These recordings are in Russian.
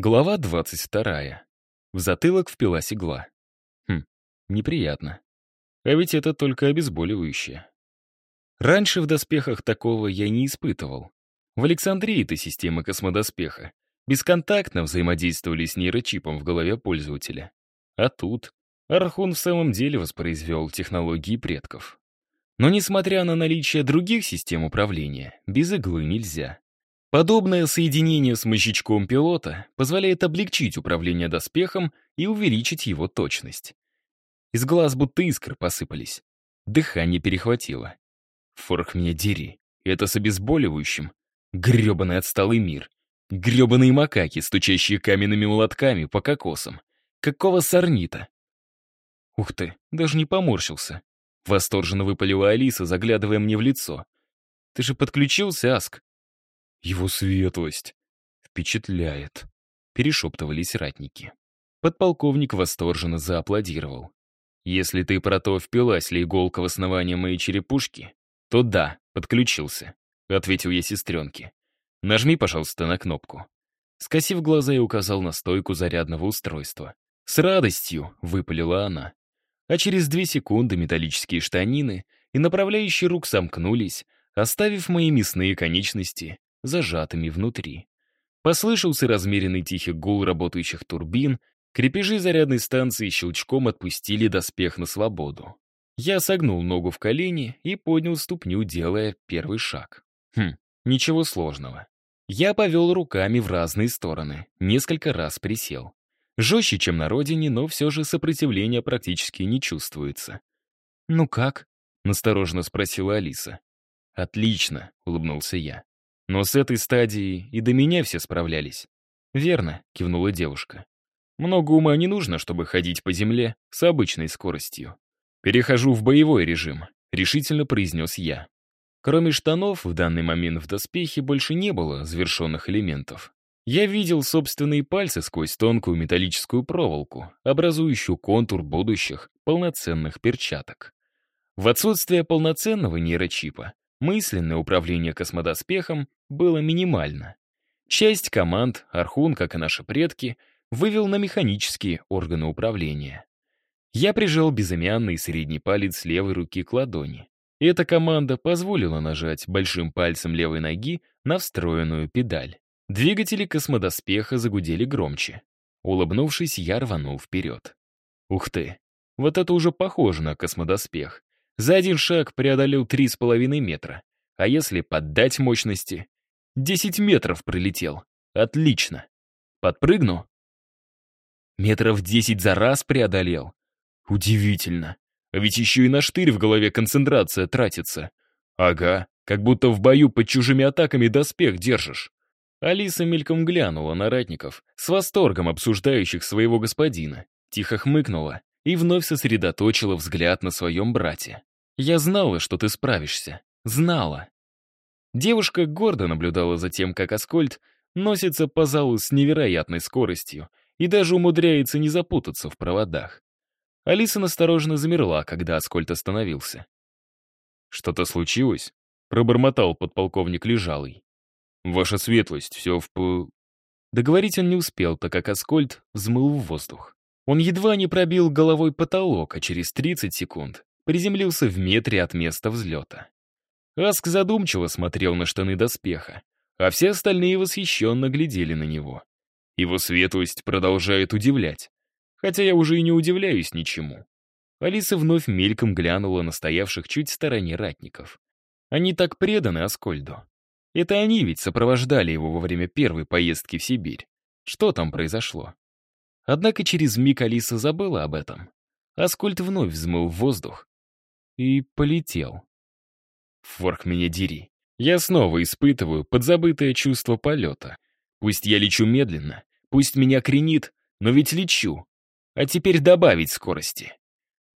Глава 22. В затылок впилась игла. Хм, неприятно. А ведь это только обезболивающее. Раньше в доспехах такого я не испытывал. В Александрии-то система космодоспеха бесконтактно взаимодействовали с нейрочипом в голове пользователя. А тут Архун в самом деле воспроизвел технологии предков. Но несмотря на наличие других систем управления, без иглы нельзя. Подобное соединение с мозжечком пилота позволяет облегчить управление доспехом и увеличить его точность. Из глаз будто искры посыпались. Дыхание перехватило. Форх меня дери. Это с обезболивающим. Гребаный отсталый мир. Гребаные макаки, стучащие каменными молотками по кокосам. Какого сорнита? Ух ты, даже не поморщился. Восторженно выпалила Алиса, заглядывая мне в лицо. Ты же подключился, Аск? Его светлость. Впечатляет. Перешептывались ратники. Подполковник восторженно зааплодировал. Если ты про то, впилась ли иголка в основание моей черепушки, то да, подключился, ответил я сестренке. Нажми, пожалуйста, на кнопку. Скосив глаза, я указал на стойку зарядного устройства. «С радостью!» — выпалила она. А через две секунды металлические штанины и направляющие рук сомкнулись, оставив мои мясные конечности зажатыми внутри. Послышался размеренный тихий гул работающих турбин, крепежи зарядной станции щелчком отпустили доспех на свободу. Я согнул ногу в колени и поднял ступню, делая первый шаг. Хм, ничего сложного. Я повел руками в разные стороны, несколько раз присел. Жестче, чем на родине, но все же сопротивления практически не чувствуется. «Ну как?» — настороженно спросила Алиса. «Отлично», — улыбнулся я. Но с этой стадией и до меня все справлялись. «Верно», — кивнула девушка. «Много ума не нужно, чтобы ходить по земле с обычной скоростью. Перехожу в боевой режим», — решительно произнес я. Кроме штанов, в данный момент в доспехе больше не было завершенных элементов. Я видел собственные пальцы сквозь тонкую металлическую проволоку, образующую контур будущих полноценных перчаток. В отсутствие полноценного нейрочипа Мысленное управление космодоспехом было минимально. Часть команд Архун, как и наши предки, вывел на механические органы управления. Я прижал безымянный средний палец левой руки к ладони. Эта команда позволила нажать большим пальцем левой ноги на встроенную педаль. Двигатели космодоспеха загудели громче. Улыбнувшись, я рванул вперед. Ух ты, вот это уже похоже на космодоспех. За один шаг преодолел три с половиной метра. А если поддать мощности? Десять метров пролетел. Отлично. Подпрыгну? Метров десять за раз преодолел. Удивительно. Ведь еще и на штырь в голове концентрация тратится. Ага, как будто в бою под чужими атаками доспех держишь. Алиса мельком глянула на ратников, с восторгом обсуждающих своего господина, тихо хмыкнула и вновь сосредоточила взгляд на своем брате. Я знала, что ты справишься. Знала. Девушка гордо наблюдала за тем, как Аскольд носится по залу с невероятной скоростью и даже умудряется не запутаться в проводах. Алиса настороженно замерла, когда Аскольд остановился. «Что-то случилось?» — пробормотал подполковник Лежалый. «Ваша светлость, все в п...» Договорить он не успел, так как Аскольд взмыл в воздух. Он едва не пробил головой потолок, а через 30 секунд приземлился в метре от места взлета. Аск задумчиво смотрел на штаны доспеха, а все остальные восхищенно глядели на него. Его светлость продолжает удивлять, хотя я уже и не удивляюсь ничему. Алиса вновь мельком глянула на стоявших чуть в стороне ратников. Они так преданы Аскольду. Это они ведь сопровождали его во время первой поездки в Сибирь. Что там произошло? Однако через миг Алиса забыла об этом. Аскольд вновь взмыл в воздух, и полетел. Форк меня дери. Я снова испытываю подзабытое чувство полета. Пусть я лечу медленно, пусть меня кренит, но ведь лечу. А теперь добавить скорости.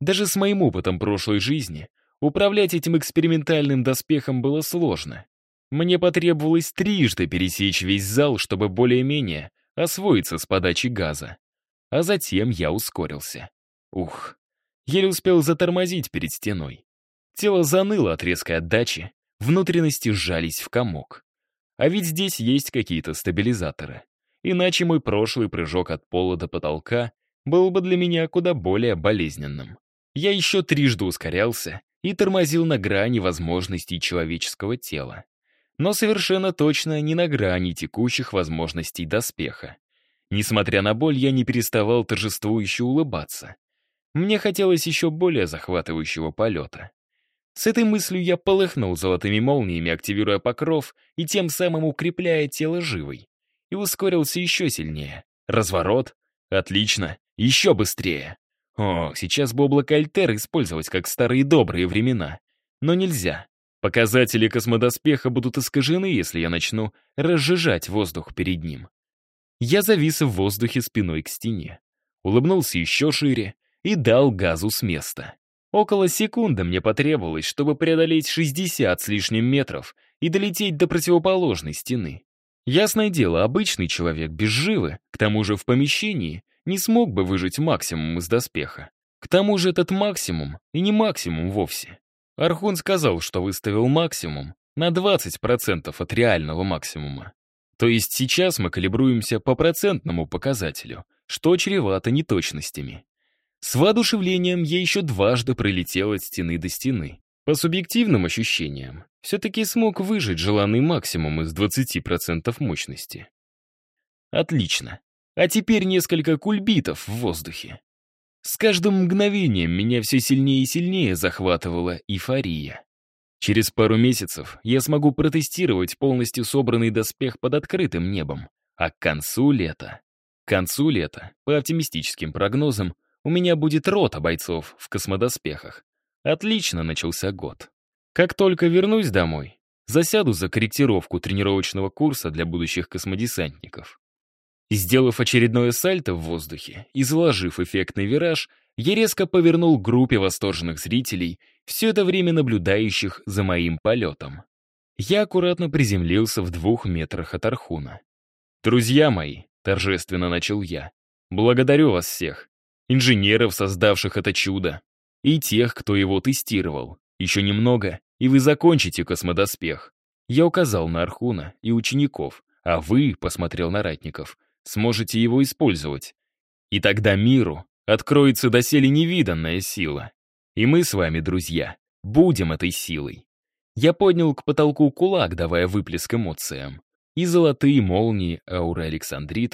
Даже с моим опытом прошлой жизни управлять этим экспериментальным доспехом было сложно. Мне потребовалось трижды пересечь весь зал, чтобы более-менее освоиться с подачи газа. А затем я ускорился. Ух, Еле успел затормозить перед стеной. Тело заныло от резкой отдачи, внутренности сжались в комок. А ведь здесь есть какие-то стабилизаторы. иначе мой прошлый прыжок от пола до потолка был бы для меня куда более болезненным. Я еще трижды ускорялся и тормозил на грани возможностей человеческого тела. Но совершенно точно не на грани текущих возможностей доспеха. Несмотря на боль, я не переставал торжествующе улыбаться. Мне хотелось еще более захватывающего полета. С этой мыслью я полыхнул золотыми молниями, активируя покров и тем самым укрепляя тело живой. И ускорился еще сильнее. Разворот. Отлично. Еще быстрее. О, сейчас бы облако Альтер использовать, как старые добрые времена. Но нельзя. Показатели космодоспеха будут искажены, если я начну разжижать воздух перед ним. Я завис в воздухе спиной к стене. Улыбнулся еще шире и дал газу с места. Около секунды мне потребовалось, чтобы преодолеть 60 с лишним метров и долететь до противоположной стены. Ясное дело, обычный человек без живы, к тому же в помещении, не смог бы выжить максимум из доспеха. К тому же этот максимум и не максимум вовсе. Архун сказал, что выставил максимум на 20% от реального максимума. То есть сейчас мы калибруемся по процентному показателю, что чревато неточностями. С воодушевлением я еще дважды пролетел от стены до стены. По субъективным ощущениям, все-таки смог выжить желанный максимум из 20% мощности. Отлично. А теперь несколько кульбитов в воздухе. С каждым мгновением меня все сильнее и сильнее захватывала эйфория. Через пару месяцев я смогу протестировать полностью собранный доспех под открытым небом, а к концу лета... К концу лета, по оптимистическим прогнозам, у меня будет рота бойцов в космодоспехах. Отлично начался год. Как только вернусь домой, засяду за корректировку тренировочного курса для будущих космодесантников. Сделав очередное сальто в воздухе и заложив эффектный вираж, я резко повернул группе восторженных зрителей, все это время наблюдающих за моим полетом. Я аккуратно приземлился в двух метрах от Архуна. «Друзья мои», — торжественно начал я, — «благодарю вас всех инженеров, создавших это чудо, и тех, кто его тестировал. Еще немного, и вы закончите космодоспех. Я указал на Архуна и учеников, а вы, посмотрел на ратников, сможете его использовать. И тогда миру откроется доселе невиданная сила. И мы с вами, друзья, будем этой силой. Я поднял к потолку кулак, давая выплеск эмоциям. И золотые молнии ауры Александритов